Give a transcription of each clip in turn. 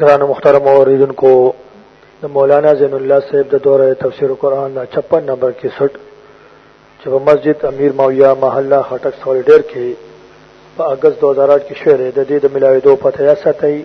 گران مخترم اوریدن کو د مولانا زین الله صاحب د دوره تفسیر قرآن دا 56 نمبر کې سټ چې په مسجد امیر ماویا محله خټک سوال ډیر کې په اگست 2008 کې شعر د دې د ملاوي دوه پته یا ساتي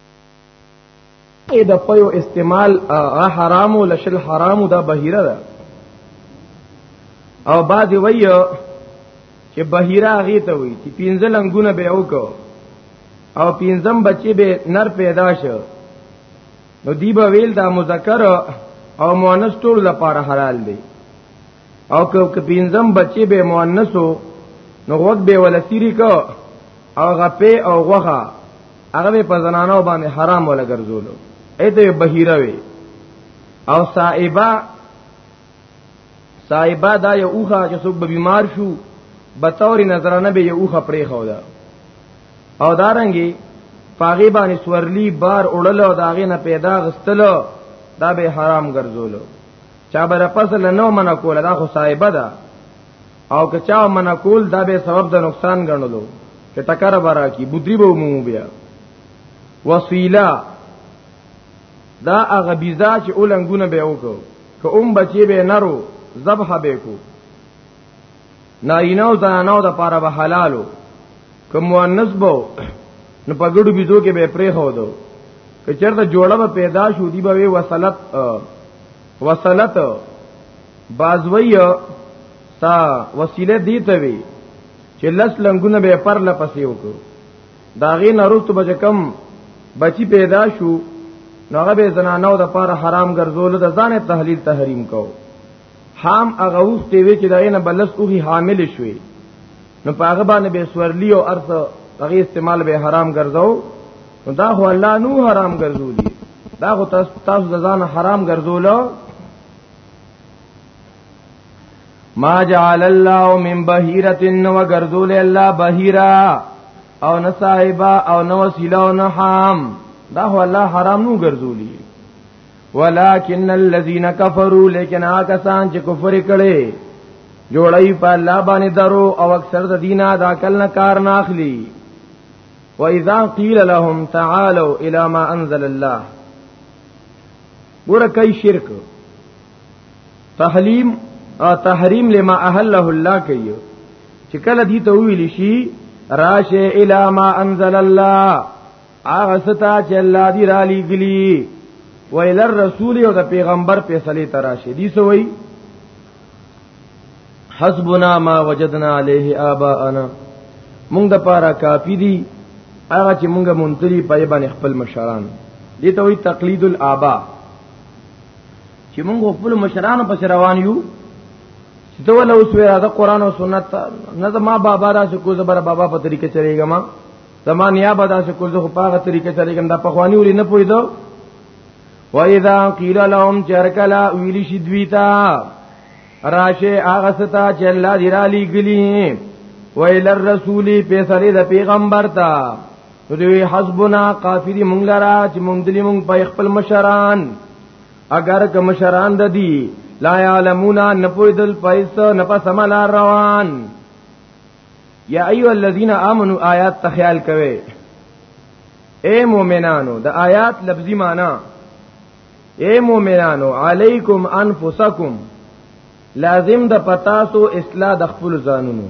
اې د پيو استعمال حرام او لشل حرام دا بهیره ده او بعضی وی چې بهیره هغه ته وی چې پینځه لنګونه به وکاو او پینځم بچي به نر پیدا شو نو دی به ویل دا مذکر او مؤنث ټول لپاره حلال دی او که پینځم بچي به مؤنثو نو وګ به ولسيري کو او غپه او غوخه هغه په زنانو باندې حرام ولا ګرځولو اته بهیره وي او صائبه صائبه دا یو اوخه چې څوک به بیمار شو به توري نظر نه به یو اوخه پرې خو دا او دارنګي پاغي باندې سورلی بار اړل او داغه نه پیدا غستل دا به حرام ګرځولو چا بر پس لنو من کوله دا خو صائبه ده او که چا منع کول دا به سبب د نقصان ګڼلو چې ټکر برا کی بدری به مو بیا وسیله دا هغه بیزا چې اولنګونه به وکړو که اوم بچی به نرو ذبح به کو نارینه او زنانو د پاره به حلالو که مؤنث بو نو په ګډو بيزو کې به پرې هو دو که چېرته جوړه به پیدا شو دی به وصلت وصلت بازوی تا وسیله دی ته وی چې لس لنګونه به پر لپسې وکړو داغه نروت بچ کم بچی پیدا شو نوغه به زنانو د پاره حرام ګرځول د ځان تحلیل تحریم کو حام اغه وخت وی چې داینه بلس اوغي حامل شوي نو پاغه باندې به سورلی او ارث هغه استعمال به حرام ګرځاو نو دا خو الله نو حرام ګرځولي دا خو تاسو تاسو ځان حرام ګرځولو ما جعل الله من بهيره و غرذول الله بهيرا او نصائبا او نو وسيله او نحام دا هو الله حرام نو غرذولي ولكن الذين كفروا لكن هغه سان چې کفر کړي جوړي په الله باندې درو او اکثر د دینه د عقل نه کار نه اخلي واذا قيل لهم تعالوا الى ما انزل الله ګوره کوي شرک تحلیم او تحریم لما احله الله کوي چې کله دې ته ویل شي راشه الی ما انزل الله هغه ستا چې الله دی را لګلی ویل رسول او د پیغمبر فیصله تراشی دی سوئی حسبنا ما وجدنا علیه آباءنا مونږ د پاره کافی دی هغه چې مونږه مونتری پای باندې خپل مشران دي ته وی تقلید الابا چې مونږ خپل مشران پس روان یو چې ته ول اوس وی دا قران او سنت نه ما بابا را شکو زبر بابا په طریقې چلےګما زمان یا بدا سے کل زخو پاغه طریقې سره کوم دا پخوانی ولې نه پویدو و اذا قیل لهم چرکلا ویلی شي دوی تا راشه هغه ستا چې الله دی را لګلی و ال الرسول په سره د پیغمبر تا دوی حسبنا کافری مونږ لرا چې مونږ دلی مونږ په خپل مشران اگر که مشران د دی لا یعلمون نپویدل پیسو نپس ملار روان یا ایو الذین آمنو آیات ته خیال کوي اے مومنانو د آیات لفظی معنی اے مومنانو علیکم انفسکم لازم د پتاسو اصلاح د خپل ځانونو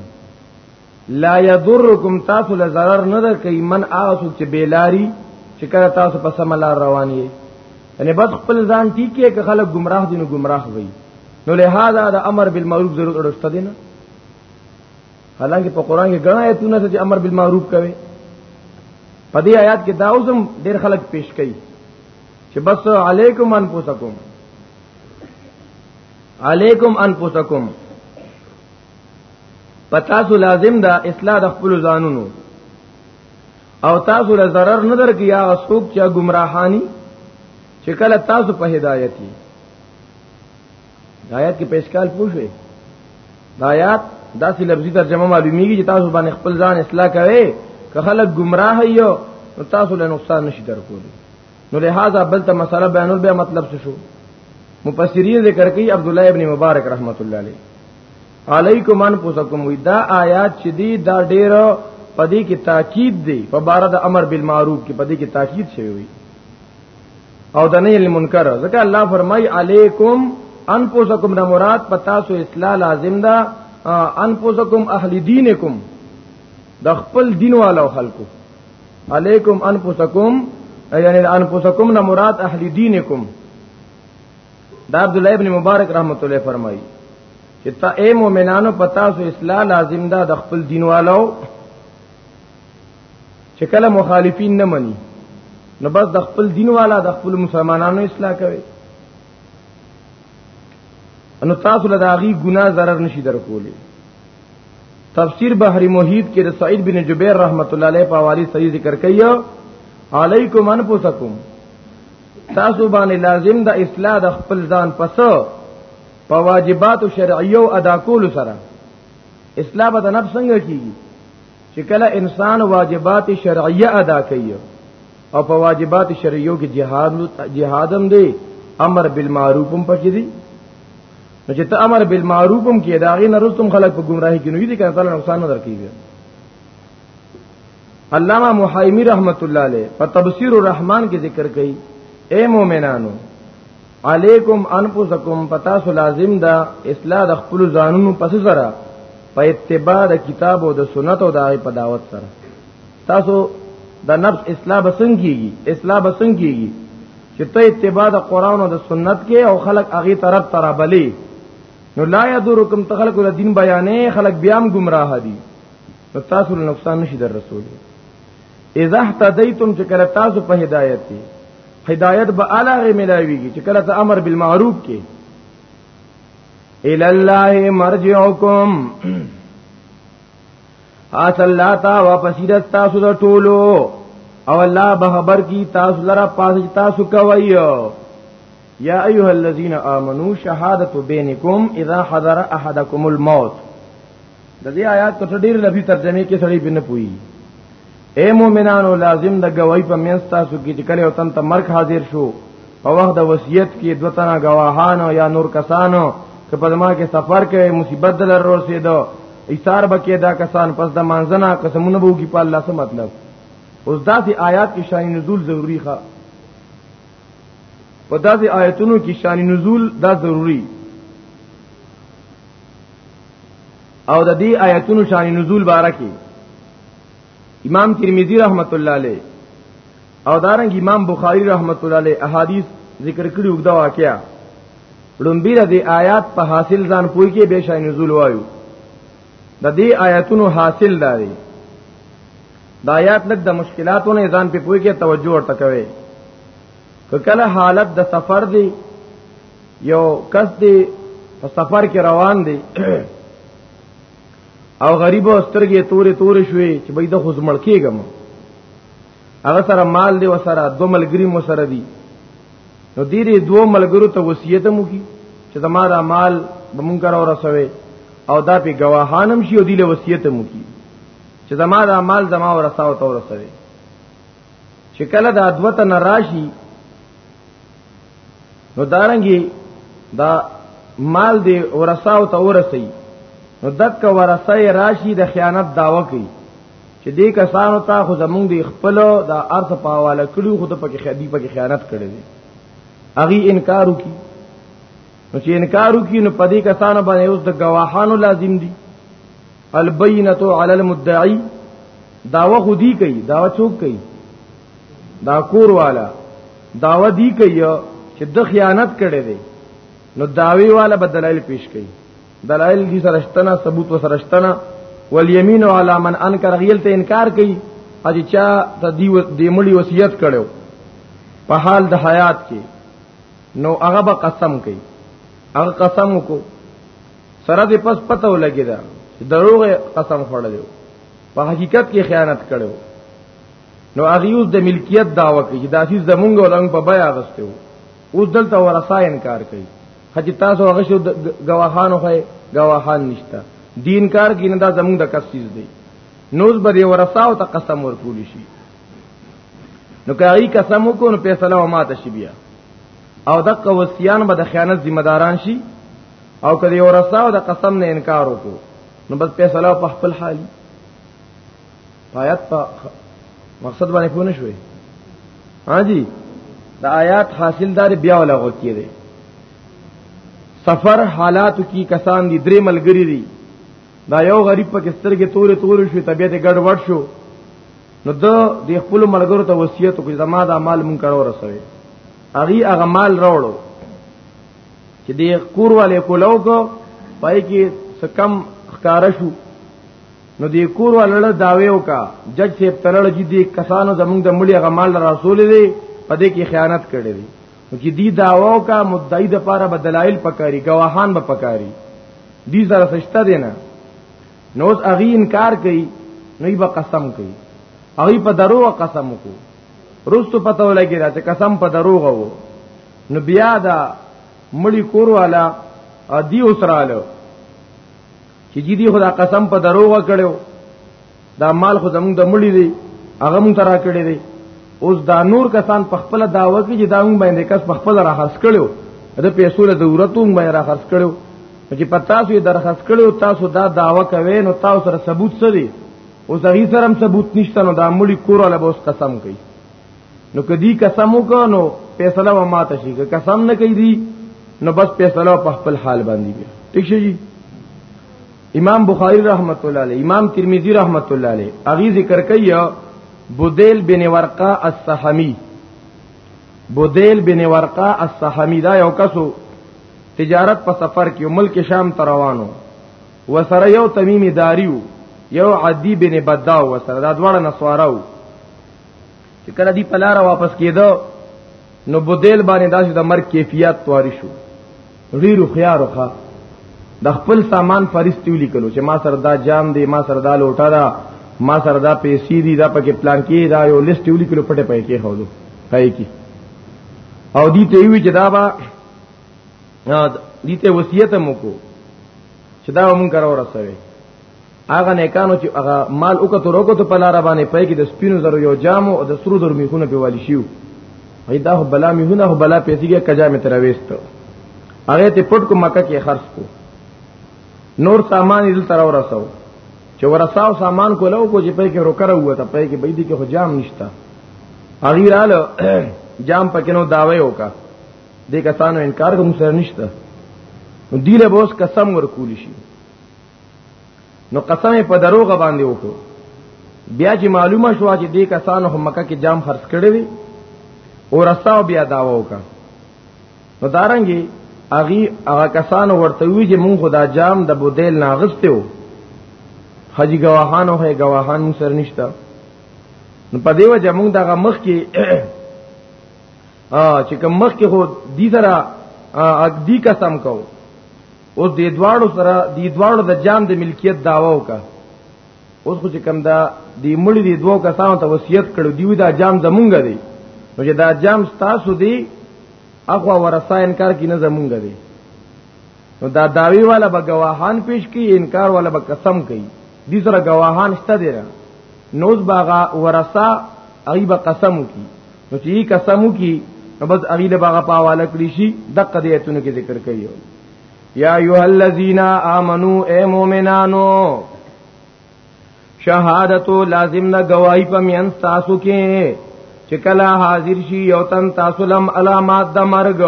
لا یضرکم تاسو له zarar نه در کوي من آسو چې بیلاری چې کله تاسو په سم لار روان یې یعنی بس خپل ځان ټیک کې که خلک گمراه دي نو گمراه وي نو لہذا د امر بالمعروف ضرورت اړشته دي نه حالانکه په قران کې غنا ایتونه چې امر بالمعروف کوي په دې آیات کې دا اوسم ډېر خلک پیش کوي چې بس علیکم انفسکم علیکم انفسکم پتا سو لازم دا اصلاح د خپل ځانونو او تاسو له zarar نه درکې یا اسوک چې گمراهانی چې کله تاسو په هدایت یې آیات کې پیشکال پوښوي دا آیات داسې لفظي ترجمه معلومیږي چې تاسو باندې خپل ځان اصلاح کوئ که خلک گمراه یو نو تاسو له نقصان نشي درکولی نو لہذا بل ته مسله بیانول به مطلب څه شو مفسرین ذکر کوي عبد الله ابن مبارک رحمت الله علیه علیکم انفسکم وی دا آیات چې دی دا ډیر پدې کې تاکید دی په بار د امر بالمعروف کې پدې کې تاکید شوی وی او د نه منکر ځکه الله فرمای علیکم انفسکم نه مراد پتا سو اصلاح لازم ده انفسکم اهل دینکم د خپل دین والو خلکو علیکم انفسکم یعنی انفسکم نه مراد اهل دینکم دا عبد الله ابن مبارک رحمت الله فرمایي چې تا اے مؤمنانو پتا سو اصلاح لازم ده د خپل دین والو چې کله مخالفین نه مني نو بس د خپل دین والا د خپل مسلمانانو اصلاح کوي نو تاسو له داغي ګناه zarar نشي درکولې تفسیر بحر محیط کې د سعید بن جبیر رحمت الله علیه په حواله صحیح ذکر کوي علیکم انفسکم تاسو باندې لازم د اصلاح د خپل ځان پس په واجبات شرعیو ادا کول سره اصلاح به د نفس څنګه کیږي چې کله انسان واجبات شرعیه ادا کوي او په واجبات شرعیو کې جهاد جهادم دی امر بالمعروف هم پکې دی نو چې ته امر بالمعروف هم کې دا غي نرستم خلک په گمراهي کې نو دي کنه تعالی نقصان نه درکېږي علامہ محیمی رحمت الله علیه په تفسیر الرحمن کې ذکر کړي اے مؤمنانو علیکم انفسکم پتا سو لازم ده اصلاح د خپل ځانونو پس سره په اتباع د کتاب او د سنت او د هغه په دعوت سره تاسو د نفس اصلاح بسنګ کیږي اصلاح بسنګ کیږي چې ته اتباع د قران او د سنت کې او خلق هغه طرف ترابلی نو لا یذرکم تخلق د دین بیانې خلق بیام گمراه دي نو تاسو له نقصان نشي در رسولي اذا اهتدیتم چې کله تاسو په هدایت کې هدایت به الاغه ملاویږي چې کله ته امر بالمعروف کې ال الله مرجعکم اس الله تا واپس تاسو د ټولو او الله به خبر کی تاسو لرا پاس تاسو کوي یا ایها الذین آمنو شهادت بینکم اذا حضر احدکم الموت د دې آیات په ډېر لفظي ترجمه کې سړی بنه پوي اے مومنانو لازم د گواہی په منځ تاسو کې چې کله او تن ته مرګ حاضر شو په وخت د وصیت کې دوه تنه گواهانو یا نور کسانو چې په دما کې سفر کوي مصیبت دلر رسیدو ایثار بکې دا کسان پس د مانځنا قسمونه بو کې په الله سره مطلب اوس دا سي آیات کې شان نزول ضروری ښه په دا سي آیتونو کې شان نزول دا ضروری او د دې آیتونو شان نزول بارکه امام ترمذی رحمت الله علیه او دارنګ امام بخاری رحمت الله علیه احادیث ذکر کړي وګدا واقعیا لومبی د آیات په حاصل ځان پوي کې به شای نزول وایو د دې آیاتونو حاصل داري د آیات لږ د مشکلاتونو ځان په پوي کې توجه ورته کوي کله حالت د سفر دی یو کس دی په سفر کې روان دی او غریب او سترګې تورې تورې شوې چې بيد خو زمړ کېږم هغه سره مال دی وسره دو ملګری مو سره دی نو دې دې دوه ملګرو ته وصیت مو کی چې زما دا مال به مونږ را ورسوي او دا په گواهانم شي او دې له وصیت مو کی چې زما دا مال زما ورساو ته ورسوي چې کله دا دوته ناراضي نو دارنګي دا مال دی ورثاو ته ورثي نو دک ورثه راشي د خیانت داوا کوي چې دې کسانو ته خو زمونږ دی خپل د ارث په حواله کړو خو ته پکې خدي پکې خیانت کړی دی اغي انکار وکي نو چې انکار وکي نو پدې کسانو باندې اوس د گواهانو لازم دي البینه علی المدعی داوا خو دی کوي داوا څوک کوي دا کور والا داوا دی کوي چې د خیانت کړي دي نو داوی والا به دلایل پیش کوي دلایل دي سرشتنا ثبوت و سرشتنا والیمین علی من انکر غیل ته انکار کوي اج چا ته دی دی مړي وصیت کړو په حال د حیات کې نو هغه به قسم کوي هغه قسم کو سره دې پس پته ولګی دا دروغ قسم خوړل په حقیقت کې خیانت کړو نو اغیوز د ملکیت داوا کوي دا چې زمونږ ولنګ په بیا غستو اوس دلته ورسا انکار کوي حتی تاسو هغه شو گواهان خو گواهان نشته دین کار کې نه دا زمونږ د کس چیز دی نوز به ورسا او ته قسم ورکول شي نو کوي قسم وکړو نو فیصله و ماته شي بیا او دغه وصیان به د خیانت ذمہ داران شي او کله یو رساو د قسم نه انکار وکړو نو بس فیصله په خپل حال آیات په مقصد باندې پوه نه شوي ها جی دا آیات حاصلدار بیا ولا غوتی دی سفر حالات کی کسان دی درې ملګری دی دا یو غریب په کسترګې تورې تورې شو طبیعت ګډ وډ شو نو د د خپل ملګرو ته وصیت کوي زما دا مال مونږ کړو رسوي اغي هغه مال راوړو چې دې کور والے کولو کو پای کې سکم خکار شو نو دې کور والے داوی وکا جج سیب تلل چې دې کسانو زمونږ د ملي غمال رسول دي په دې کې خیانت کړې دي نو چې دې داوا کا مدعی د پاره بدلایل پکاري گواهان به پکاري دې زره سشته دي نه نو اوس اغي انکار کوي نو یې به قسم کوي اغي په درو قسم وکړو رستو پته ولګی دا چې قسم په دروغ وو نو بیا دا مړی کور والا دی اوسرالو چې جدي خدا قسم په دروغ کړو دا مال خو زموږ د مړی دی هغه مونږ ترا کړی دی اوس دا نور کسان په خپل داوا کې چې دا مونږ باندې کس په خپل راخص کړو د پیسو له ضرورت مونږ باندې راخص کړو چې په تاسو یې درخص کړو تاسو دا داوا کوي نو تاسو سره ثبوت څه دی اوس هغه سره ثبوت نشته نو دا مړی کور ولا به اوس قسم کوي نو کدی قسم وکړو نو فیصله و ما ته شي که قسم نه کوي دی نو بس فیصله په خپل حال باندې بیا ٹھیک شي جی امام بخاری رحمت الله علیه امام ترمذی رحمت الله علیه اغي ذکر کوي بدیل بن ورقه السحمی بدیل بن ورقه السحمی دا یو کسو تجارت په سفر کې ملک شام ته روانو وسره یو تمیمی داریو یو عدی بن بداو وسره دا دواړه نسواراو چې کله دی پلار واپس کېدو نو بدیل باندې داسې د مرګ کیفیت تواری شو ډیرو خيارو ښا د خپل سامان فرستیو لیکلو چې ما سره دا جام دی ما سره دا لوټه ده ما سره دا پیسې دي دا پکې پلان کې دا یو لیست یو لیکلو پټه پې کې هولو پې کې او دې ته وی چې دا با دې ته وصیت مو کو چې دا مونږ کرا ورسوي هغه نیکانو چې هغه مال وکړو روکو ته په لار باندې پې کې د سپینو زرو یو جام او د سرو زرو میخونه په والی شیو ایدا هو بلا میخونه هو بلا پیسې کې کجا می تر وېستو هغه ته پټ کو مکه کې خرڅ کو نور سامان یې تر ورسو چې ورساو سامان کولو کو چې پې کې روکره هوا ته پې کې بې دي کې خو جام نشتا هغه رااله جام پکې نو داوي وکا دې کسانو انکار کوم سره نشتا نو دیله بوس قسم ورکول شي نو قسم په دروغ باندې وکړو بیا چې معلومه شو چې دې کسانو هم مکه کې جام خرڅ کړی وي او رساو بیا داوا وکړه نو دارنګي اغي هغه کسانو ورته وی چې مونږ خدا جام د بودیل ناغسته و حجی گواهانو هي گواهان مون سر نشتا نو په دیو چې مونږ دغه مخ کې ا چې کوم مخ کې هو دي سره اګ دي قسم کو او د دواړو سره د دواړو د جام د ملکیت داوا وکړه اوس خو چې کم دا د مړي د دوو کسانو ته وصیت کړو دیو دا جام زمونږ دی نو چې دا جام ستاسو دی اخوا ورثه انکار کی نه زمونږ دی نو دا داوی والا به گواهان پیش کی انکار والا به قسم کوي دې سره گواهان شته دی نوز باغا ورثه ای به قسم کی نو چې قسم کی نو بس اغي له باغه په حواله کړی شي دغه دې ایتونو کې ذکر کوي یا ایه الذین آمنو اے مومنانو شهادت لازم نه گواہی په میان تاسو کې چې کله حاضر شي یو تن تاسو لم علامات د مرګ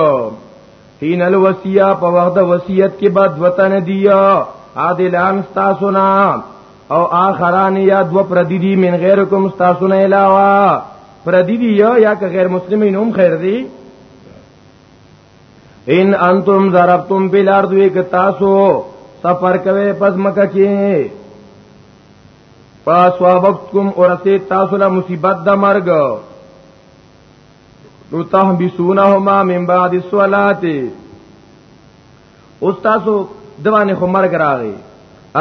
حين الوصيه په وخت د وصیت کې بعد وطن دیا عادلان تاسو نه او آخران یا دو پردی دی من غیرکم تاسو نه علاوه پردی دی یا یا که غیر مسلمین هم خیر دی ان انتم ضربتم بالارض وک تاسو سفر کوي پس مکه کې فاسوابتکم اورته تاسو له مصیبت د مرګ نو تهبسونهما من بعد الصلاه اوس تاسو دوانه خو مرګ راغی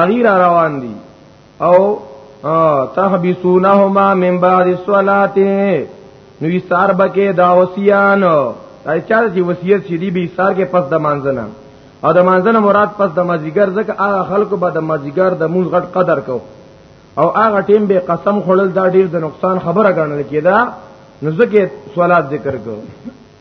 اغیر روان دي او تحبسونهما من بعد الصلاه نو ایثار بکې دا وصیان دا چا چې وصیت شې دی به ایثار کې پس د مانځنه او د مانځنه مراد پس د مازیګر ځکه هغه خلکو به د مازیګر د مونږ غټ قدر کو او هغه ټیم به قسم خړل دا ډیر د نقصان خبره ګڼل کېده نو ځکه صلات ذکر کو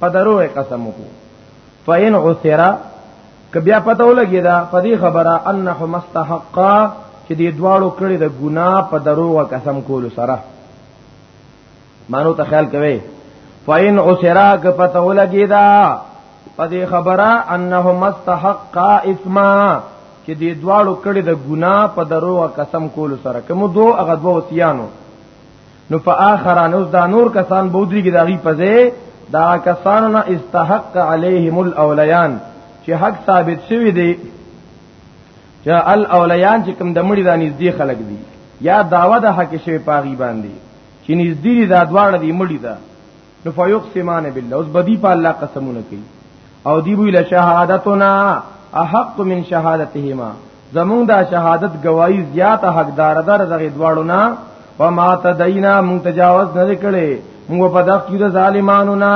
په درو قسم کو فین عثرا ک بیا پته ولګی دا په دې خبره انه مستحقا چې دې دواړو کړي د ګنا په درو قسم کول سره مانو ته خیال کوي فین عثرا ک پته ولګی دا په دې خبره انه مستحقا اسما چې دې دواړو کړي د ګنا په درو قسم کول سره کوم دوه هغه دوه سیانو نو په اخرانه اوس دا نور کسان بودري کې داغي پځه دا کسانو نه استحق عليهم الاولیان چې حق ثابت شوی دی چې الاولیان چې کوم د مړي د نږدې خلک دي یا داوا د حق شوی پاغي باندې چې نږدې دي دا دواړه دي مړي دا نو فیقسمان بالله اوس بدی په الله قسمونه کوي او دی ویل شهادتنا احق من شهادتهما زمونږ دا شهادت گواہی زیاته حقدار در دغه دواړو نه و ما تدینا مون تجاوز نه کړي مو په دغه کې د ظالمانو نه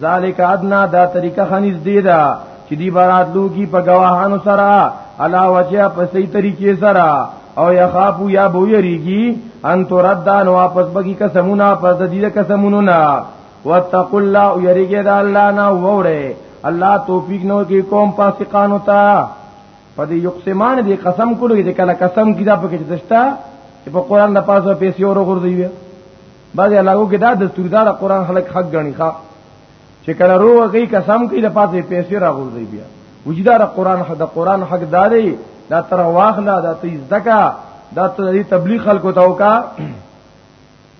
ذالک ادنا دا طریقه خنیز دی دا چې دی برات لوګي په گواهانو سره علا وجه په صحیح طریقې سره او یخافو یا بو یریږي ان تردان واپس بگی قسمونه پس د دې قسمونو نه واتقوا الله یریګه د الله نه وره الله توفیق نو کې قوم فاسقانو ته په دې یقسمان دې قسم کولو دې کله قسم کیدا پکې دشتا چې په قران د پاسه پیسې اور غردي وي بعض علاقو کې دا د سردار قران خلک حق غني ښا چې کله روغ کوي قسم کوي د پاسه پیسې را غردي بیا وجدار قران حق د قران حق داري دا تر واخلا دا ته زدکا دا ته تبلیغ خلکو ته وکا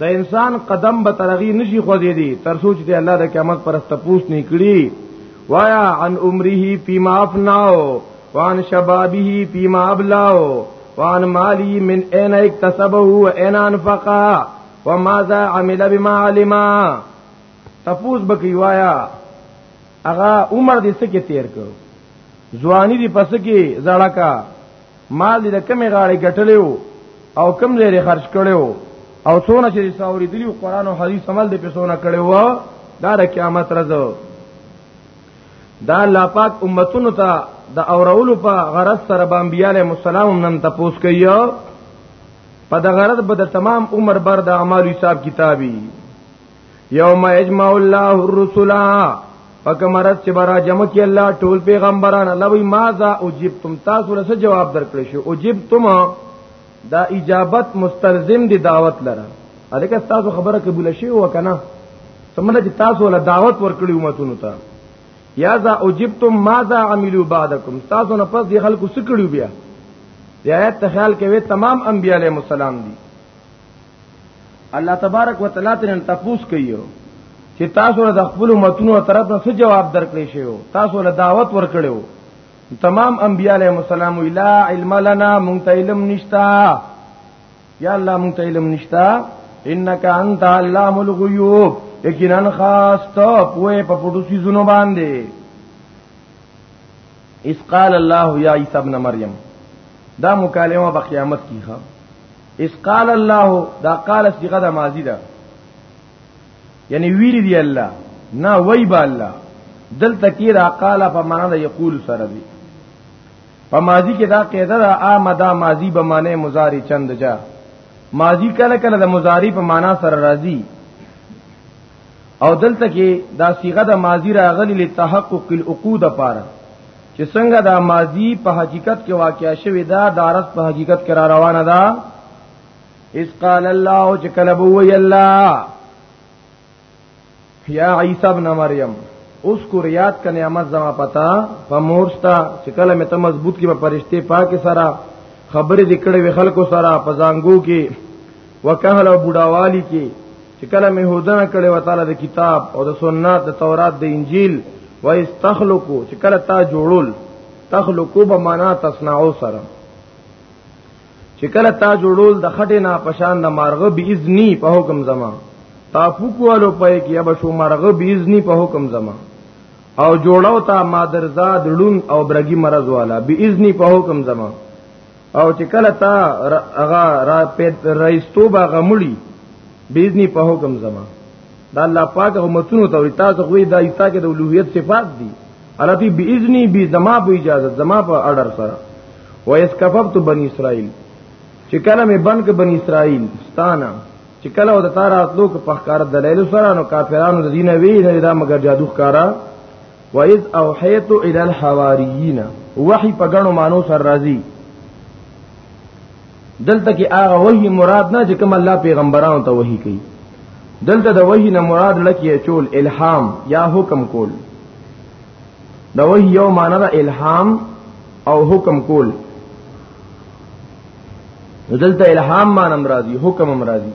د انسان قدم به ترغی نشي خوځې دي تر سوچ دې الله د قیامت پر استپوس نه کړی وایا عن عمره فيما افناو وان شبابه فيما ابلاو وان مالی من اين اكتسبه وان انفقا وماذا عمل بما علم تپوس بکی وایا اغا عمر دې سکه تیر کو ځواني دې پس کې زړه کا مال دې د کمی غاړې ګټلې وو او کم ځای یې خرج کړی وو او څونه چې ساوري دي قرآن او حدیث عمل دې په سونه کړی وو دا د قیامت ورځ دا الله پاک امتونو ته د اورولو په غرض سره بامبیاله مسالم نن تپوس کوي په د غرض به د تمام عمر بر د اعمال حساب کتابي یوم یجمع الله الرسل پکمرت چې برا جمع کی الله ټول پیغمبران الله وی ماذا اجبتم تاسو له جواب درکړ شو اجبتم دا اجابت مستلزم دی دعوت لره الکه تاسو خبره قبول شي او کنه سمره چې تاسو له دعوت ورکړی امتونو ته یا ذا اجبتم ماذا عملوا بعدکم تاسو نه پس دی خلکو سکړو بیا یا ته خیال کوي تمام انبیاء علیهم السلام دي الله تبارک وتعالى ترن تپوس کوي چې تاسو له خپل متونو طرف نه څه جواب درکړې شئ تاسو له دعوت ورکړو تمام انبیاء علیہ السلام الا علم لنا مونږ ته علم نشتا یا الله مونږ ته علم نشتا انک انت علام الغیوب یقینا خاص ته پوهه په پټو سيزونو باندې اس قال الله یا عیسی ابن مریم دا مکالمه په قیامت کې ښه اس قال الله دا قال صيغه د ماضي ده یعنی ویری دی الله نه وای با الله دلته کې را قال په معنا د یقول سره دی په ماضی کې دا قاعده ده آمدا ماضی به معنی مضارع چند جا ماضی کله کله د مضارع په معنا سره راځي او دلته کې دا صيغه د ماضی راغلی لتحقق العقود پاره چې څنګه دا ماضی په حقیقت کې واقع شوی دا دارس په حقیقت کې را روانه ده اس قال الله چې کله بوي الله یا عیسی ابن مریم اوس کو ریات کا نعمت زما پتا په مورستا چې کله مې ته مضبوط کې په پرشته پاک سره خبرې دکړې وی خلکو سره په زنګو کې وکهل او بډاوالی کې چې کله مې هودنه کړې و تعالی د کتاب او د سنت د تورات د انجیل و استخلقو چې کله تا جوړول تخلقو به معنا تصنعو سره چې کله تا جوړول د خټې نه پشان د مارغه به اذنی په حکم زما تا فوکوالو پې کې اب شو مارغه به اذنی په حکم زما او جوړاو تا مادرزاد لون او برګي مرز والا به اذنی په حکم زما او چې کله تا هغه را پیدا رئیس توبه غمړي بیزنی په حکم زما دا الله پاک حکومتونو ته تاسو خو دا ایسا کې د اولوہیت صفات دي التی باذنی بی زما په اجازه زما په اډر سره و اس کففت بنی اسرائیل چې کله مې بن ک بنی اسرائیل ستانه چې کله و د تارا اتلو ک پخکار دلایل سره نو کافرانو د دینه وی نه دا مگر جادو ښکارا وَإِذْ أَوْحَيْتُ إِلَى الْحَوَارِيِّينَ وحی په غنو مانو سر راضی دلته کې هغه وحی مراد نه چې کوم الله پیغمبرانو ته وحی کوي دلته د وحی نه مراد لکه چول الهام یا حکم کول د وحی یو معنی د الهام او حکم کول دلته الهام معنی مرادی حکم مرادی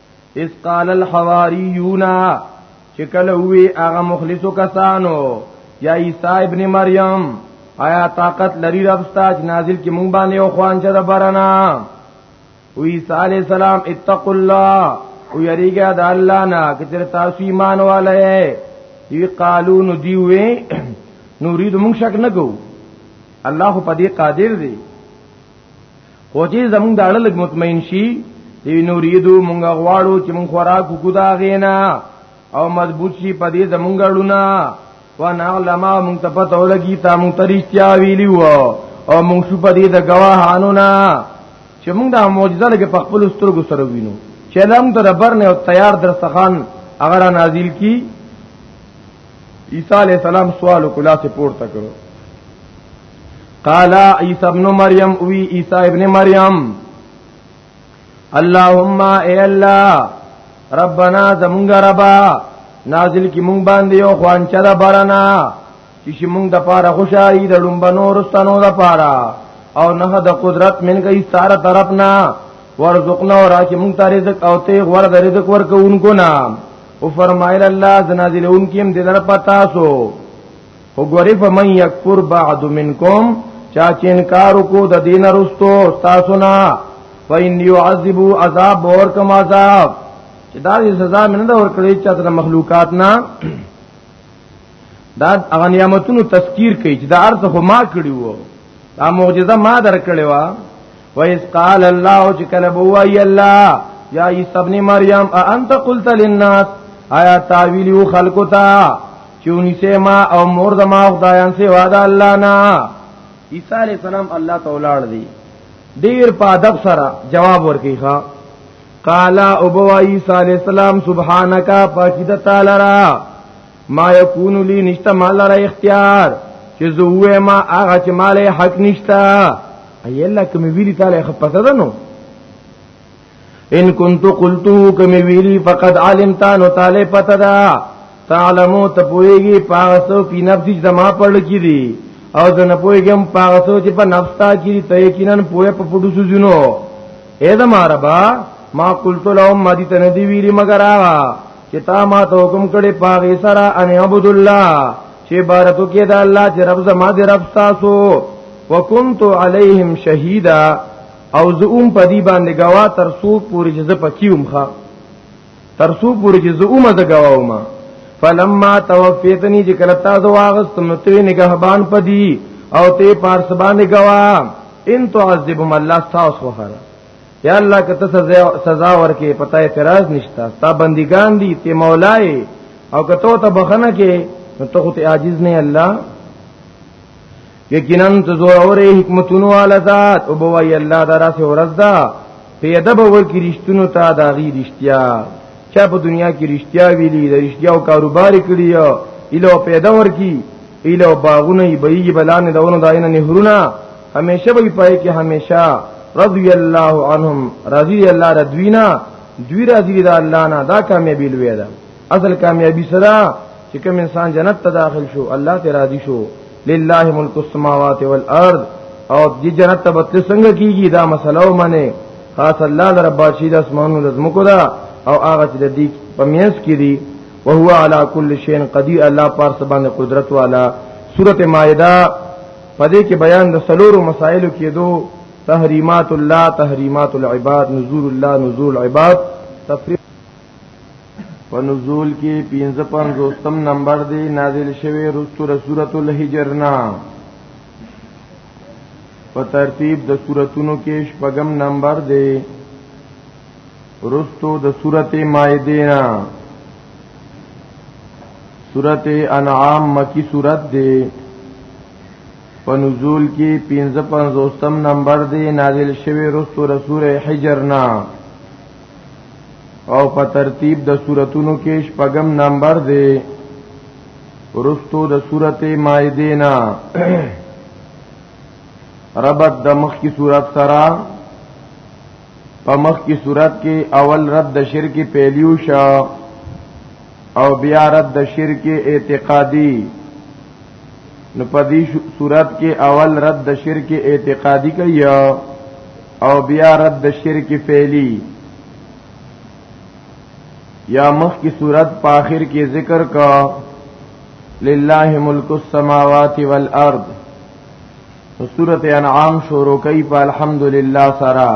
اس قال الحواریون چې کله وی هغه مخلصو کسانو یا عیسی ابن مریم آیا طاقت لري رب ستاج نازل کې مونږ باندې او خوان چې د برنا و عیسی علی السلام اتق الله او یریګه د الله نه کچر تاسو ایمان والے دی قالون دی وی نورید مونږ شک نه کو الله په دې قادر دی خو چې زمونږ دا لږ مطمئن شي دی نور یدو مونږ غواړو چې مونږ خوراک کو دا غینا او مضبوط شي په دې زمونږ ړونه ونعلم مونږ ته پته ولګي تا مونږ ترشتیا ویلی وو او مونږ شو په دې د گواهانو نه چې مونږ دا معجزه لګه په خپل سترګو سره وینو چې لم تر بر نه او تیار درسخان اگر نازل کی عیسی علی السلام سوال کلا سے پورته کړو قال عيسى ابن مريم وی عيسى ابن مريم اللهم اي الله ربنا زمونږ ربا نازل کی مونږ باندې یو خوان چر برنا چې مونږ د پاره خوشالی د لومبنو رستنو د پاره او نه د قدرت من گئی ساره طرفنا ورزقنا اور کی مونږ ته رزق او تیغ ور د رزق ورکوونکو نام او فرمایل الله زنازل انکیم دلر پتا سو خو ګورې په من یکفر بعد منکم چا چې انکار کو د دین رستو تاسو نه فین یعذبو عذاب اور کم عذاب چې دا سزا مې نه ور کړې چې تر مخلوقات نه دا اغنیامتونو تذکیر کوي چې دا ارزه خو ما کړی وو دا معجزه ما در کړی وو وَإِذْ قَالَ اللَّهُ چې کله بوایي الله یا عیسی ابن مریم انت قلت للناس آیا تعویل یو خلقو تا چونی سے ما او مور د ما خدایان سے وعده الله نه عیسی علی السلام الله تعالی دی ډیر په ادب سره جواب ورکړي ښا قال ابو عیسی علی السلام سبحانك پاکیت تعالی را ما یکون لی نشتا مال را اختیار چې زوې ما هغه چې مال حق نشتا ای الله کوم ویلی تعالی خپته ده نو ان كنت قلتو کوم ویلی فقد علمت نو تعالی پته ده تعلمو ته پويږي پاسو په نفس جما پړ کی دي او زه نه پويږم پاسو چې په نفس تا کی ته یقینا پوهه په پټو سوزونو اې دا ماربا ما قلت لهم ما دي تندي ویلي مگر آغا چې تا ما ته حکم کړي پاغي سره ان عبد الله چې عبارتو کې دا الله چې رب زما دې رب تاسو وکنت علیهم شهیدا او زوم په دې باندې گواه تر سو پوری چې زه پکیوم ښا تر سو پوری چې زوم زه گواوم فلما توفیتنی چې کله تاسو واغست نو ته نگهبان پدی او ته پارس باندې گواه ان تعذبهم الله تاسو خره یا الله که ته سزا ورکې پتا اعتراض نشتا ستا بندگان دي ته مولای او که ته ته بخنه کې نو ته خو ته عاجز نه الله یقینا ته زور او حکمتونو والا ذات او بوای الله درا سه ورزدا پیدا به ورکی رښتونو ته دا غی رښتیا چا په دنیا کې رښتیا ویلي د رښتیا او کاروبار کړی اله پیدا ورکی اله باغونه بیږي بلانه دونه داینه نهرونه همیشه به پای کې همیشه رضی الله عنهم رضی الله ردوینا دوی رضی دا الله نه دا کامیابی لوی ده اصل کامیابی سره چې کوم انسان جنت ته داخل شو الله ته راضی شو لله ملک السماوات والارض او دې جنت ته به څنګه کیږي دا مسله ومنه خاص الله در بادشاہ د اسمانو د زمکو دا او هغه چې د دې پمینس کې دي او هو علا کل شین قدیر الله پار سبحانه قدرت والا سورته مائده پدې کې بیان د سلورو مسائلو کې دو تحریمات الله تحریمات العباد نزول الله نزول العباد تفریق په نزول کې 55 نمبر دی نازل شوی رسو سورۃ الحجر نا په ترتیب د سوراتونو کې شپږم نمبر دی رستو د سورته مائده نه سورته انعام مکی سورته دی په نزول کې 55 نمبر دی نازل شوی رستو رسول حجر نه او په ترتیب د سوراتونو کې شپږم نمبر دی رستو د سورته مائده نه ربط د مخ کی صورت سره په مخ کی صورت کې اول رد د شرک پیلیو شا او بیا رد د شرک اعتقادی نو په دې صورت کې اول رد د شرک اعتقادی کوي او بیا رد د شرک فعلی یا مخ کی صورت په اخر کې ذکر کا لله ملک السماوات والارض سورت انعام شروع کوي په الحمدلله سره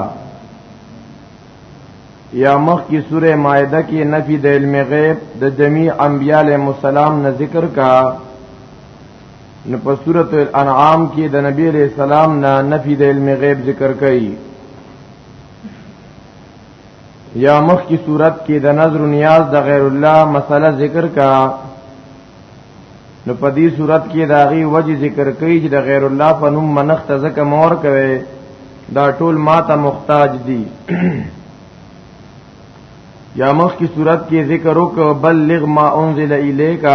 یا مخ کی سوره مائده کې نفی د علم غیب د جمی انبیاء علیهم السلام نه ذکر کا نو په سورت الانعام کې د نبی علیہ السلام نه نفی د علم غیب ذکر کړي یا مخ کی صورت کې د نظر نیاز د غیر الله مسله ذکر کا نو په دې صورت کې دا غي وجه ذکر کوي چې د غیر الله په نوم منخت زکه مور کوي دا ټول ماته محتاج دي یا مخ کی صورت کې ذکر وک بلغ ما انزل الیک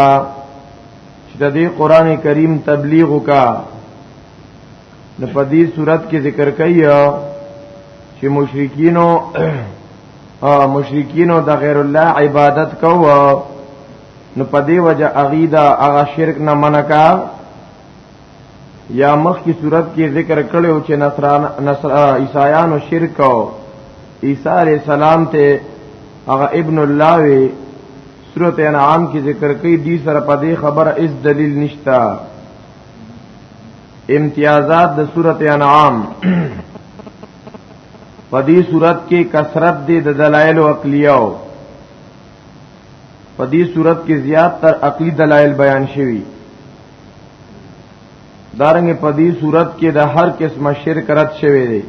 چې د دې قران کریم تبلیغ وکا نو په دې صورت کې ذکر کوي چې مشرکینو مشرکینو د غیر الله عبادت کوو نو په دې وجه اغیدا هغه شرک نه منکا یا مخ کی صورت کې ذکر کړو چې نصران نصر عیسایانو شرک او عیسی علی السلام ته هغه ابن الله وی صورت انعام کې ذکر کړي دي سره په دې خبره اس دلیل نشتا امتیازات د صورت انعام په دې صورت کې کثرت دې د دلایل او عقلیو په دې صورت کې زیات تر عقلی دلایل بیان شوی دارنګ په دې صورت کې د هر قسمه شرک رد شوی دی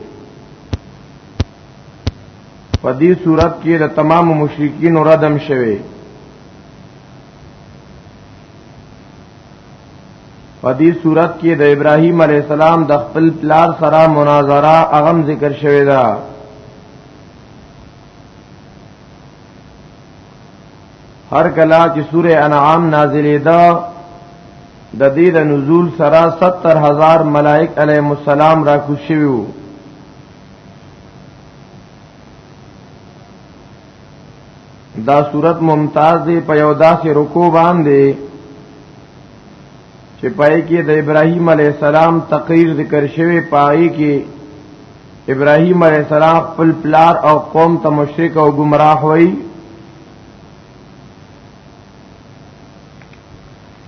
په دې صورت کې د تمام مشرکین ردم شوی په دې صورت کې د ابراهیم علی السلام د خپل پلار سره مناظره اغم ذکر شوی دی هر کلا چې سوره انعام نازلې ده د دې د نزول سره 70000 ملائک علیهم السلام را کوشي وو دا صورت ممتاز دی په یو داسې رکو باندې چې پای کې د ابراهیم علی السلام تقریر ذکر شوی پای کې ابراهيم عليه السلام خپل پلار او قوم ته مشرک او گمراه وای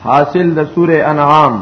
حاصل د سوره انعام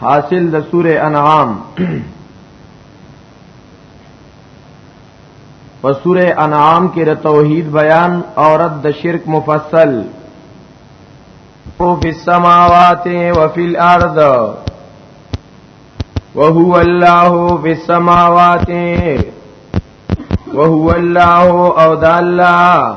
حاصل د سوره انعام په سوره انعام کې د توحید بیان او رد د شرک مفصل او فی السماوات و فی الارض وهو الله فی السماوات وهو الله او د الله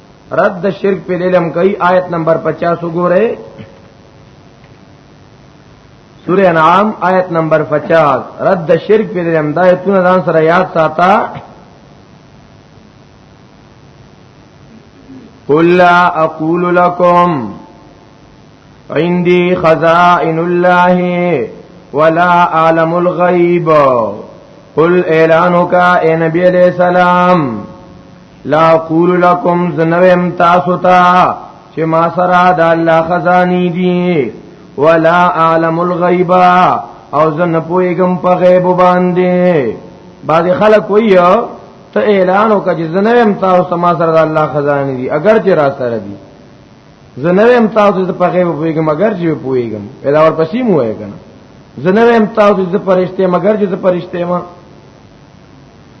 رد شرک په علم کوي آیت نمبر 50 وګورئ سورہ انعام آیت نمبر 50 رد شرک په علم دا ایتونه ځان سره یاد ساته قل لا اقول لكم عندي خزائن الله ولا اعلم الغيب قل اعلانك اے نبی علیہ السلام لا قول لكم زنویم تاسو ته چې ما سره د الله خزانی دي ولا اعلم الغیب او زه نه پوهېږم په غیب باندې بعضې خلک وایي ته اعلان وکړه چې زه نه یم تاسو ته ما سره د الله خزانې دي اګر چې را سره دي زه نه یم تاسو ته په غیب پوهېږم اګر چې پوهېږم دا ورپسې مو وایې که نه زه نه یم تاسو ته فرشته مګر چې زه فرشته ما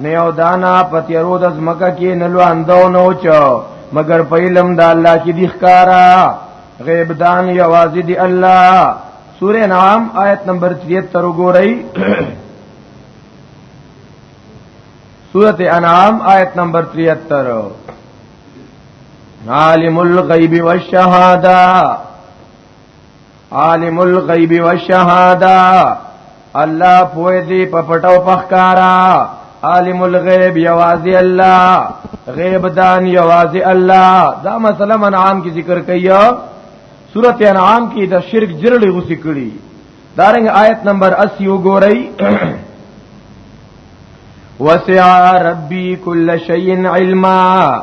نه یو دانا پتیرو د زمکه کې نه لو اندو نو چا مگر په علم د الله کې د ښکارا غیب دان یوازې دی الله سوره نام آیت نمبر 73 وګورئ سورت انعام آیت نمبر 73 عالم الغیب والشهاده عالم الغیب والشهاده الله پوی دی په پټو پخکارا عالم الغیب یوازی الله غیب دان یوازی الله دا مسله انعام کی ذکر کیا سورت انعام کی د شرک جرړې غوسی کړي دارنګ آیت نمبر 80 وګورئ وسع ربي كل شيء علما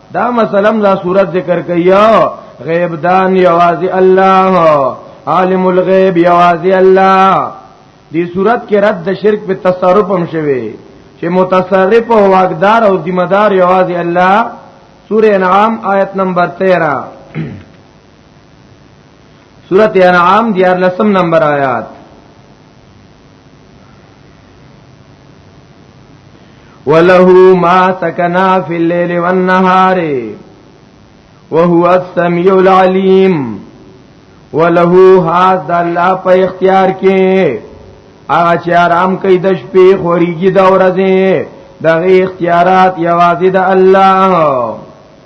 دا مثلا دا صورت ذکر کیا غیب دان یوازی الله عالم الغیب یوازی الله دی صورت کې رد د شرک په تصرف هم شوی چې متصرف او واقدار او ذمہ دار یوازې الله سورہ انعام آیت نمبر 13 سورت انعام دیار لسم نمبر آیات وله ما سکنا فی اللیل والنهار وهو السمیع العلیم وله هاذ د الله په اختیار کې هغه چې آرام کوي د شپې خوريږي د ورځې دغه اختیارات یوازې د الله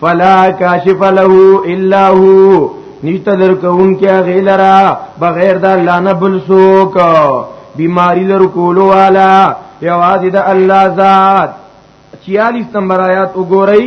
فلا کاشف له الا هو نشته درکون کیا غیلرا بغیر د الله نه بل سوک بیماری لر کولو والا یوازې د الله ذات 46 نمبر آیات وګورئ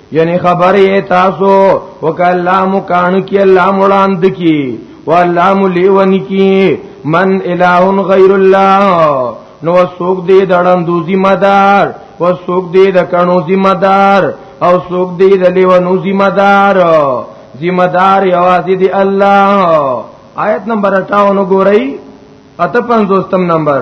یعنی خبرې تاسو وکلام کانو کې الله مړاند کی والله مليون کی من اله غیر الله نو سوق دې دړم دوزی مدار و سوق دې د کڼو ذمہ دار او سوق دې د لیونو ذمہ دار ذمہ دار یوازې دی الله آیت نمبر 58 نو ګورئ اته 50 نمبر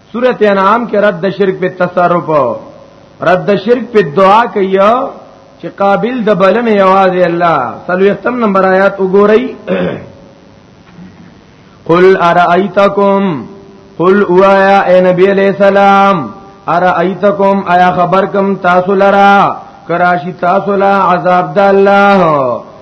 سورته انعام کې رد شرک په تصرف رد شرک په دعا کوي چې قابل د بلن یواز الله سلوختم نمبر آیات وګورئ قل ارایتکم قل اوایا اے نبی علیہ السلام ارایتکم ایا خبرکم تاسو لرا کراشی تاسو لا عذاب د الله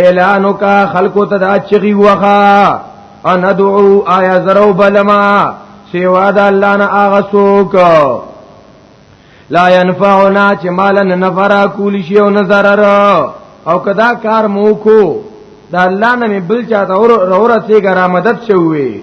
اعلانو کا خلقو ته دا چغي وخا ان ادعو آیا زرو بلما سیوا د الله نه اغه سوک لا ينفعنا چې مال نه نفرا کول شي او نظر او کدا کار مو کو دا الله نه بل چاته اور اور سیګه را مدد شوی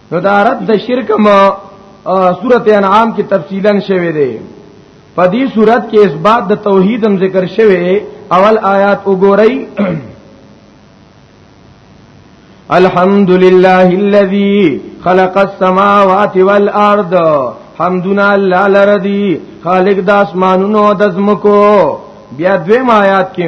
نو دا رد د شرک ما سورت انعام کې تفصیلا شوی دی په دې صورت کې اثبات د توحید هم ذکر شوی اول آیات وګورئ الحمد لله الذي خلق السماوات والارض حمدنا الله لردي خالق د اسمانونو د زمکو بیا دویم آیات کې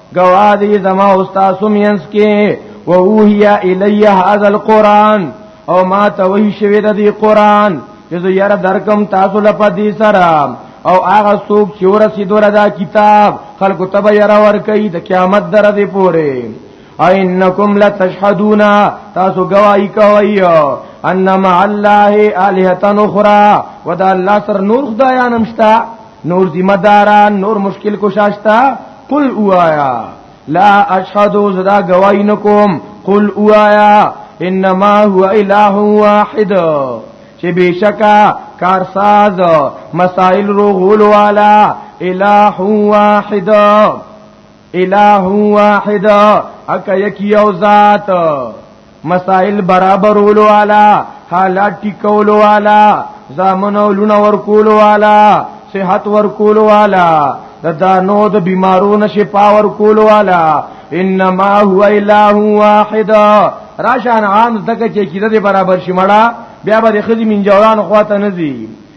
گوادی زما استاد سمینس کې و اوهیا الی هذا القران او ما ته وی شوی د دې قران چې زه یاره درکم تاسو لپاره دې سره او هغه څوک چې ورسېدو دا کتاب خلکو ته به یاره ور کوي د قیامت درځي پوره اینکم لتشهدون تاسو گواہی کوي انما الله الہتن اخرى ودا الله سر نور خدایان مشتا نور ذمہ داران نور مشکل کوشاشتا قل اوایا لا اشهد زدا گواہی نکوم قل اوایا انما هو اله واحد چې بشکا کارساز مسائل رو غول والا اله واحد الہ واحد اک یکی او ذات مسائل برابرولو والا حالات ټیکولو والا زامنو لونه ورکولو والا صحت ورکولو والا د دانو د بیمارو نشه پاور کولو والا انما هو اله واحد راشان عام دغه چې کیده برابر شمړه بیا به خدای من جوړان خواته نزي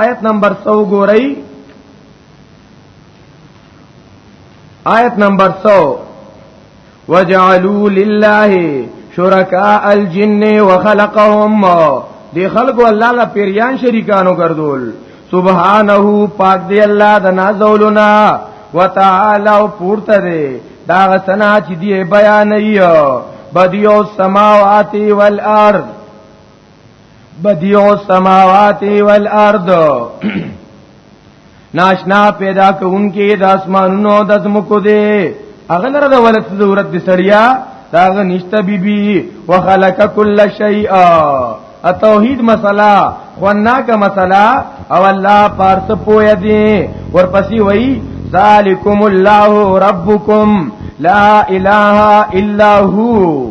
آیت نمبر 100 ګورئ آیت نمبر 100 وجعلوا لله شرکاء الجن وخلقهم دی خلقو الله لا پیریان شریکانو ګرځول سبحانه پاک دی الله د نازولنا وتعالى او پورته دی دا غسنا چې دی بیان یو بدیو السماوات والارض بدیع السماوات والارض ناشنا پیدا کوونکی د اسمانونو د زمکو دی هغه لره د ولادت ضرورت دي سړیا داغه نشته بیبي وخلق کل شیء ا توحید مسله خناک مسله او الله پارس پوی دی ورپسې وای ذالکم الله ربکم لا اله الا هو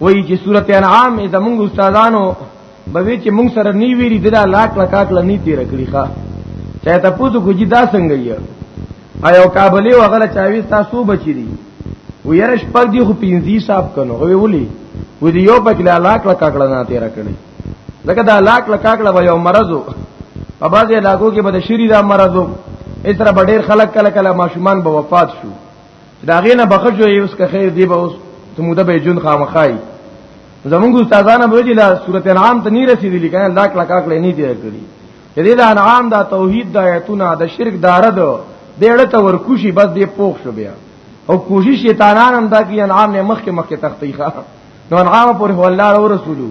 وای چې سورته انعام زمونږ استادانو به وی چې مونږ سره نی ویری دلا لاک لکاک لنی تیر کړی ښا چا ته پوزو کوجی دا څنګه یې ایو کابلې وغله چاوي تاسو بچی دي و یره شپږ دی خو پینځي صاحب کنو وی ولي و دی یو پکې لاک لکاک لنا تیر کړی لکه دا لاک لکاک لا یو مرزو په بعضې علاقو کې به د شری دا مرزو اس طرح ډېر خلک کله کله ماشومان به وفات شو دا غینه بخښو یې اوس که خیر دی به اوس ته موده به جون خامخای زمونږ استادانو به چې لا سورته انعام ته نه رسیدلی کنه الله کلا کاک لې نه دی کړی دې دا انعام دا توحید دا ایتونه دا شرک دا رد دېړه ته ورکوشي بس دې پوښ شو بیا او کوشش شیطانان هم دا کې انعام نه مخکې مخکې تختیخه نو انعام پر هو الله او رسولو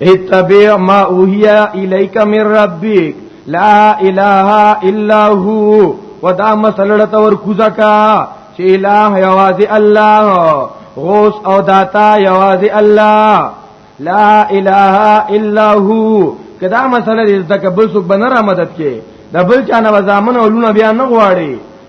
اتبع ما اوحی الیک من ربک لا اله الا هو ودا مسلړه تور کوزکا چې الہ یوازې الله غوث او داتا یوازې الله لا اله الا هو کدا مسله دې تکبل سو بنره مدد کې د بل چا نه وزامن او لونه بیا نه غواړي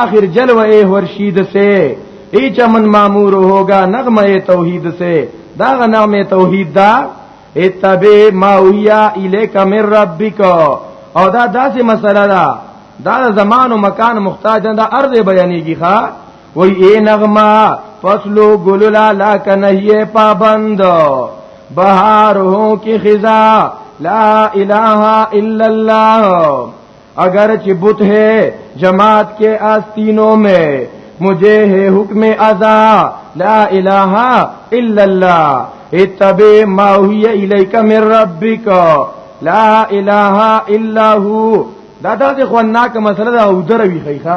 آخر جلوه اے ورشید سے ای چمن مامور ہوگا نغمه توحید سے دا نغمه توحید دا اتبع ما ویا الیک من ربک او دا داسې مسله ده دا زمان او مکان محتاج ده ارض بیانېږي ښا وای اے نغمه فصلو ګلولا لا کنه پابند بهارو کې خزا لا اله الا الله اگر چې بت ہے جماعت کې آستینوں میں مجھے ہے حکم ازا لا الہ الا اللہ اتبع ما هي الیک من ربک لا الہ الا هو دا د خواناک مسله دا او دروي خیخه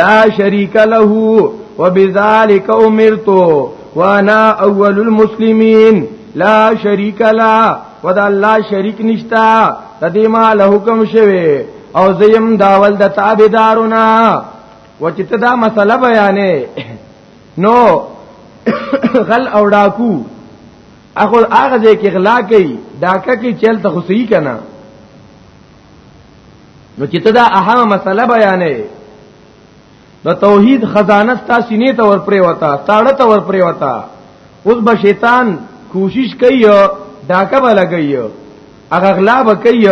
لا شریک له وبذالک امرت وانا اول المسلمین لا شریک لا ودا الله شریک نشتا تدې ما له حکم شوه او زیم داول د تابعدارونه وچته دا مسله بیانې نو غل او ډاکو اخو هغه ځکه اغلا کوي ډاکه کې چل ته خو صحیح کنه نو چې ته دا اهمه مسله بیانې د توحید خزانه ستا سینې ته ورپرې وتا تاړه ته ورپرې وتا اوس به شیطان کوشش کوي ډاکه به لګي هغه غلا به کوي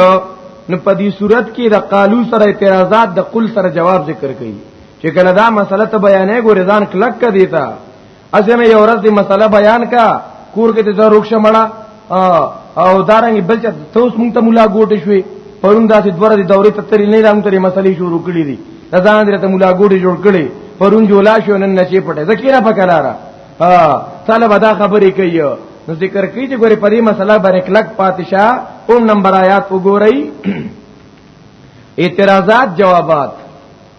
نو په دې صورت کې د قالو سره اعتراضات د قل سره جواب ذکر کوي چې کله دا مسله ته بیانې ګورې ځان کلک کړي تا اسه مې یو ورځ دې مسله بیان کا کور کې ته روښه مړه او دارنګ بل چې ته اوس مونږ ته مولا ګوټې شوې پرون داسې دوره دې دورې ته ترې نه رام ترې مسلې شروع کړې دي ځان دې ته مولا ګوټې جوړ کړې پرون جولا شو نن نشي پټه ځکه نه پکلاره ها طالب دا خبرې کوي نو ذکر کوي چې ګوره پرې مسله باندې کلک پاتشاه او نمبر آیات وګورئ اعتراضات جوابات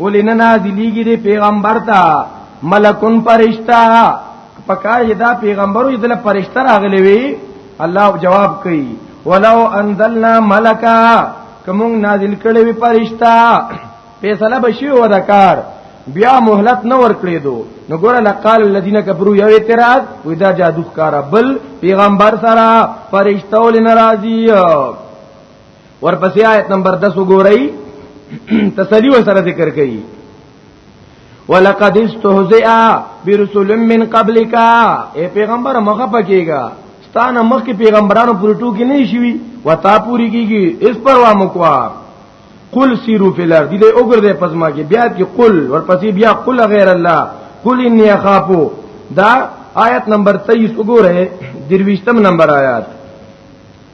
ولې نه نازلېږي دی پیغمبر ته ملکون پرشتہ پکار یدا پیغمبرو یدل پرشتہ راغلی وی الله جواب کوي ولو انزلنا ملکا کوم نازل کړي وی پرشتہ فیصله بشي و دکار بیا مهلت نه ور کړی دو نو ګور لقال الذين كفروا یو اعتراض وی دا جادو ښکارا بل پیغمبر سره پرشتہ ول ناراضی ورپسې آیت نمبر 10 وګورئ تسلی سره ذکر کړي ولقد استهزئ برسول من قبلك اے پیغمبر مخه پکېګا ستانه مخ کې پیغمبرانو پوری ټوکی نه شي وتا پوری کیږي اس پروا مکوا قل سیرو فی الارض دې وګرځي پزما کې بیا کې قل ورپسې بیا قل غیر الله قل انی اخافو دا آیت نمبر 23 وګوره درویشتم نمبر آیات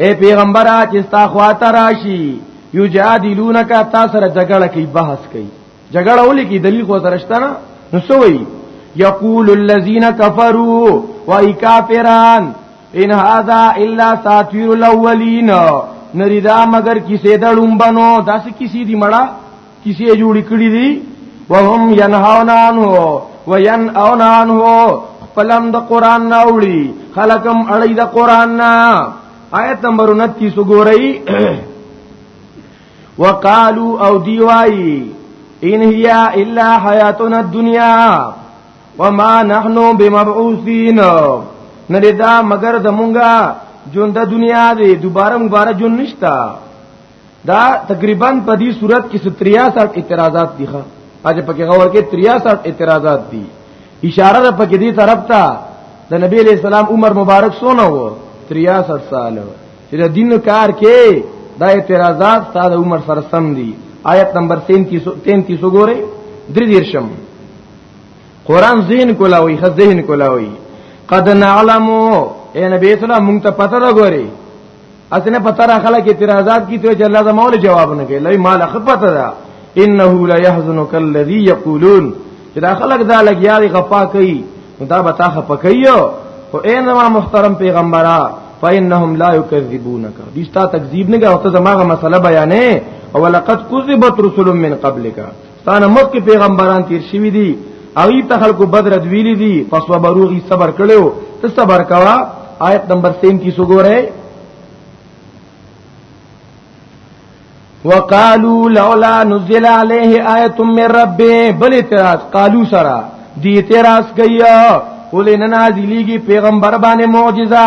اے پیغمبره چې ستا خواته راشي یجادلونک تا سره جګړه کوي بحث کوي جګړه ولې کی دلیل خو سره شته نه نو سوې یقول الذین کفروا وای کافران ان هذا الا ساتیر الاولین نریدا مگر کیسه دړم بنو داس کیسی دی مړه کسی جوړی کړی دی وهم ينهون عنه وينأون عنه خپلم د قران نه اوړي خلقم اړي د قران نه آیت نمبر 29 وګورئ وقالو او دی وای ان هي الا حياتنا الدنيا وما نحن بمبعوثين نردا مگر د مونږه جون د دنیا دی دوباره مبارک جون نشتا دا تقریبا په دې صورت کې 63 اعتراضات دي ښه اجه پکې غور کې 63 اعتراضات دي اشاره ده پکې دې طرف ته د نبی علیہ السلام عمر مبارک سونه وو 63 سال چې د دین کار کې دا اعتراضات ستاسو عمر سره سم دي آیت نمبر 33 33 وګورئ درې دیرشم قران زین کولاوي خ ذهن کولاوي قد نعلم اے نبی اسلام مونږ ته پته راغوري اسنه پتر اخلا کې اعتراضات کی ته چې الله زما ول جواب نه کوي لای مال خپته ده انه لا يحزنك الذي يقولون چې دا خلک دا لګیاري غپا کوي نو دا به تا خپه کوي او انما محترم پیغمبره فانهم لا يكذبونك دي ستا تکذیب نه کوي او ته زماغه مسله بیانې او لقد كذبت رسل من قبلك تانه مخ کې پیغمبران تیر شوی دي او ای ته خلکو بدر دویلی دي فصبروغي صبر کړو ته صبر کوا آیت نمبر 37 وګورئ وقالو لولا نزل عليه آیت من ربه بل اعتراض قالو سرا دی اعتراض کیا ولې نه نازلېږي پیغمبر باندې معجزه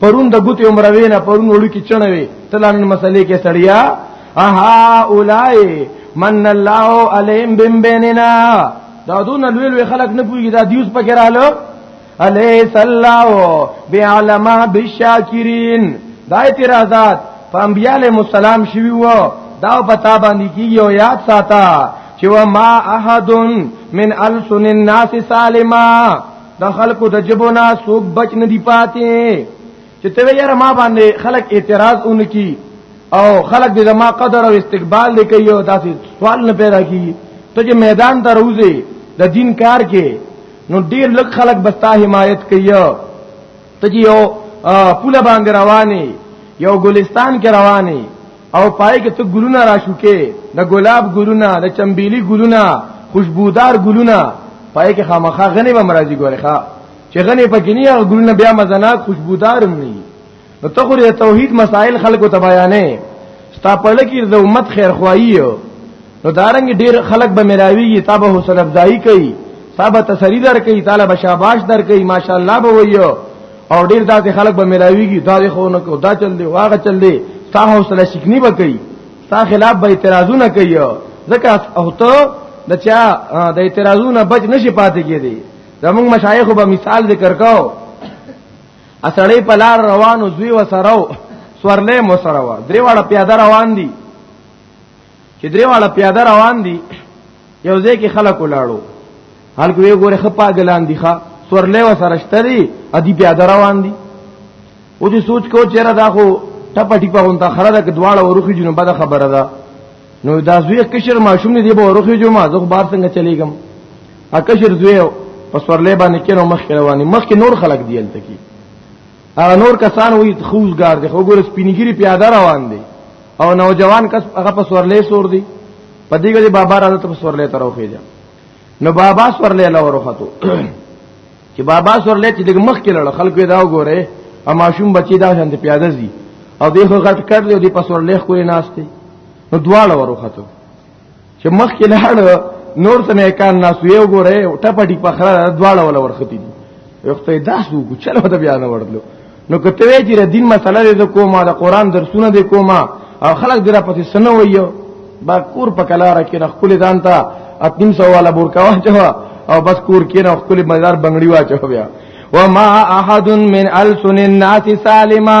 پرون د ګوتې عمر وینا پرون وړو کې چڼوي تلان مسلې کې سړیا اها اولای من الله علیم بن بیننا دا دون لوی لوی خلق نه پویږي دا دیوس پکې رالو الیس الله بعلما بالشاکرین دا اعتراضات په انبیاله مسالم شوی وو دا پتا باندې کیږي او یاد ساته چې ما احد من السن الناس سالما د خلکو د جبونا سوق بچ نه دی پاتې چې ته یې ما باندې خلک اعتراض اونکی او خلک د ما قدر او استقبال دی کوي او داسې سوال نه پیدا کی ته چې میدان ته روزي د دین کار کې نو ډیر لږ خلک بستا حمایت کوي ته چې یو پوله باندې رواني یو ګلستان کې رواني او پای کې ته ګلونه راشوکې د ګلاب ګلونه د چمبیلی ګلونه خوشبودار ګلونه پای کې خامخا غنی به مرضی ګوره ښا چې غنی پکې نه هغه ګلونه بیا مزناک خوشبودار نه نو ته خو توحید مسائل خلکو ته بیانې ستا په لکه د امت خیر خوایي نو دارنګ ډیر خلک به ملاویږي تابه حسن افزایی کوي تابه تسری در کوي طالب شاباش در کوي ماشاءالله به ویو او ډیر داسې خلک به ملاویږي دا خو نه کو دا چل دی واغه چل دی تا حوصله شکنی به کوي تا خلاف به اعتراضونه کوي ځکه او ته د چا د اعتراضونه بچ نشي پاتې کېدی زمونږ مشایخ به مثال ذکر کاو اسړې په لار روانو زوی وسرو سورلې مو سره و درې واړه پیاده روان دي چې درې واړه پیاده روان دي یو ځای کې خلک ولاړو خلک یې ګوره خپا ګلان دي ښا سورلې و سره شته دي ادي پیاده روان دي او دې سوچ کو چیرې دا خو ټپه ټپه غونډه خره ده دواړه ورخي جنو بده خبره ده نو دا زوی کشر ماشوم نه دی به ورخي جمع زه بار څنګه چلیږم ا کشر زوی پس ورلې باندې کینو مخ رواني مخ کې نور خلک دی الته کې هغه نور کسان وي خوزګار دي خو ګور سپینګری پیاده روان دي او نوجوان کس هغه په سورلې سور دي په دې کې بابا راځه ته سورلې تر اوخېږي نو بابا سورلې لور وختو چې بابا سورلې چې د مخ کې لړ خلکو دا وګوره او ماشوم بچی دا شان ته پیاده زی او دغه غټ کړ دی په سورلې خو یې ناشته نو دواړه ورو خطو چې مخ کې لاړ نور څه نه کان ناس یو ګوره ټپټي پخره دواړه ولا ورختی دي وخته داسو کو چلو ته بیا نه وړلو نو کته وی چې دین مسله دې کومه د قران درسونه دې کومه او خلک دره پتی سنو ویو با کور په کلار کې نه خپل ځان ته اتنیم سو والا بورکا واچو او بس کور کې نه خپل مزار بنگړی واچو بیا وما احد من السن الناس سالما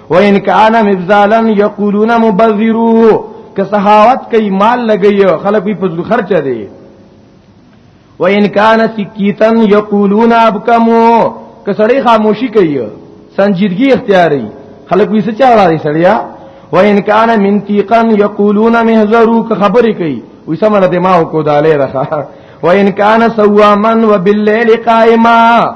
وان کان مبذالا یقولون مبذرو که سخاوت کوي مال لګي خلک په فضل خرچه دي وان کان سکیتن یقولون ابکمو که سړی خاموشي کوي سنجیدګي اختیاري خلک وي څه چاره دي سړیا وان کان منتیقن یقولون مهزرو که خبري کوي وي سمره دماغ کو داله رخه وان کان سواما وبالليل قائما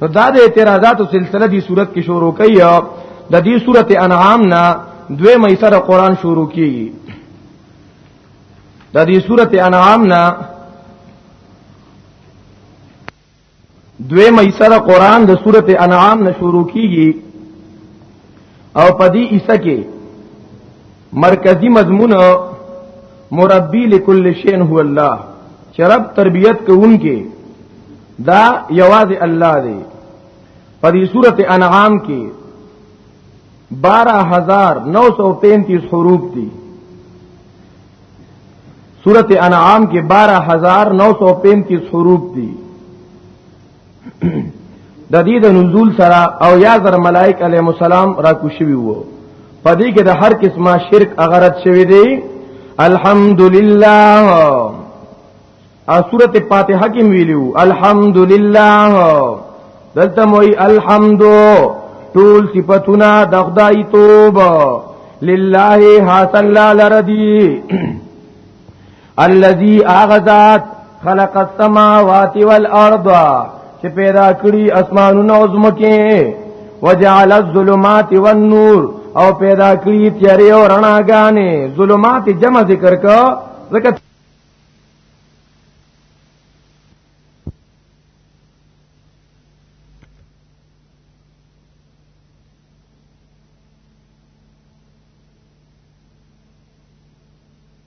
نو دا د اعتراضاتو سلسله دی صورت کې شروع کړي د دې صورت انعام نه دوی مې سره قران شروع کیږي د دې صورت انعام نه دوی مې سره قران د صورت انعام نه شروع کیږي او پدی عیسی کې مرکزی مضمون مربی لكل شيء هو الله چې رب تربيت کوونکې دا یواز الله دی په دې سورته انعام کې 12933 حروف دي سورته انعام کې 12933 حروف دي د دې د نزول سره او یا زر ملائک علیهم السلام را کوشوي وو په دې کې د هر قسمه شرک اغرت شوی دی الحمدللہ ا سورۃ فاتحه کې ویلو الحمدللہ دلته موي الحمد ټول صفاتونه د خدای توب لله حاصل لردی الذي اغذات خلق السماوات والارض چې پیدا کړی اسمانونه او زمکه وجعل الظلمات والنور او پیدا کړی تیارې او رڼاګانې ظلمات جمع ذکر کا زکه